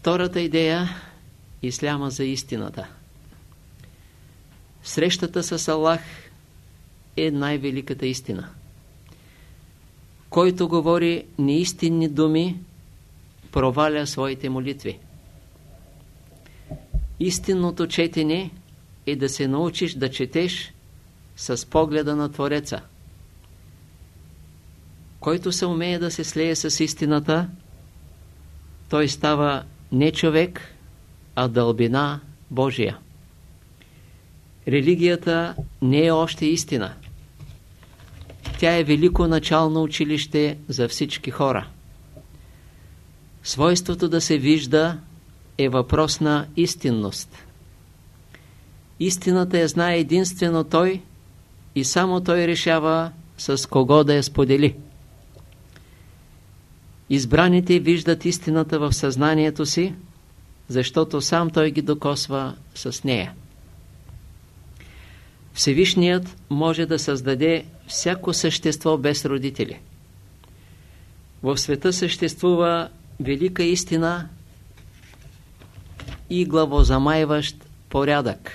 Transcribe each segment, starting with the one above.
Втората идея – Исляма за истината. Срещата с Аллах е най-великата истина. Който говори неистинни думи, проваля своите молитви. Истинното четене е да се научиш да четеш с погледа на Твореца. Който се умее да се слее с истината, той става не човек, а дълбина Божия. Религията не е още истина. Тя е велико начално училище за всички хора. Свойството да се вижда е въпрос на истинност. Истината я знае единствено той и само той решава с кого да я сподели. Избраните виждат истината в съзнанието си, защото сам той ги докосва с нея. Всевишният може да създаде всяко същество без родители. В света съществува велика истина и главозамайващ порядък.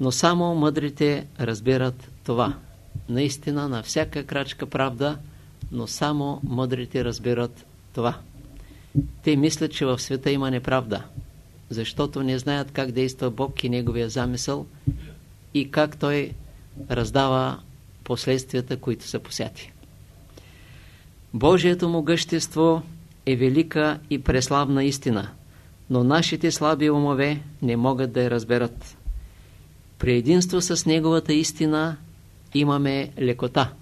Но само мъдрите разбират това. Наистина на всяка крачка правда, но само мъдрите разбират това. Те мислят, че в света има неправда, защото не знаят как действа Бог и Неговия замисъл и как Той раздава последствията, които са посяти. Божието могъщество е велика и преславна истина, но нашите слаби умове не могат да я разберат. При единство с Неговата истина имаме лекота.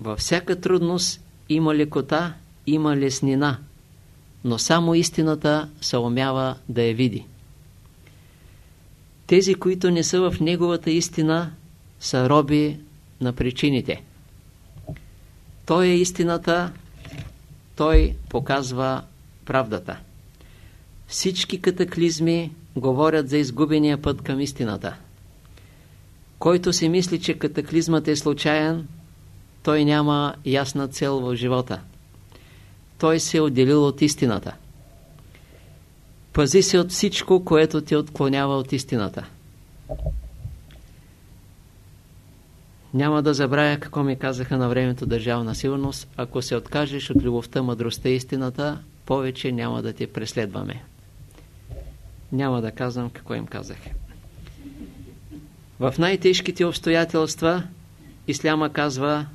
Във всяка трудност има лекота, има леснина, но само истината се умява да я види. Тези, които не са в Неговата истина, са роби на причините. Той е истината, той показва правдата. Всички катаклизми говорят за изгубения път към истината. Който си мисли, че катаклизмът е случайен, той няма ясна цел в живота. Той се е отделил от истината. Пази се от всичко, което те отклонява от истината. Няма да забравя какво ми казаха на времето държавна сигурност. Ако се откажеш от любовта, мъдростта и истината, повече няма да те преследваме. Няма да казвам какво им казах. В най-тежките обстоятелства Исляма казва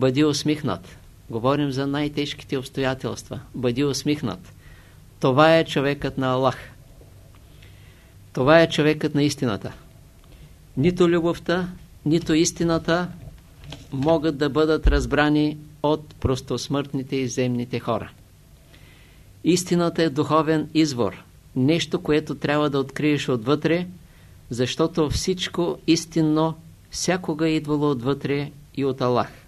бъди усмихнат. Говорим за най-тежките обстоятелства. Бъди усмихнат. Това е човекът на Аллах. Това е човекът на истината. Нито любовта, нито истината могат да бъдат разбрани от простосмъртните и земните хора. Истината е духовен извор, нещо, което трябва да откриеш отвътре, защото всичко истинно всякога е идвало отвътре и от Аллах.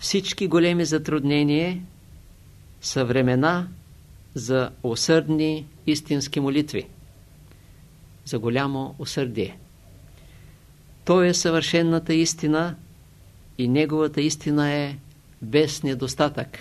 Всички големи затруднения са времена за усърдни истински молитви, за голямо усърдие. Той е съвършенната истина и неговата истина е без недостатък.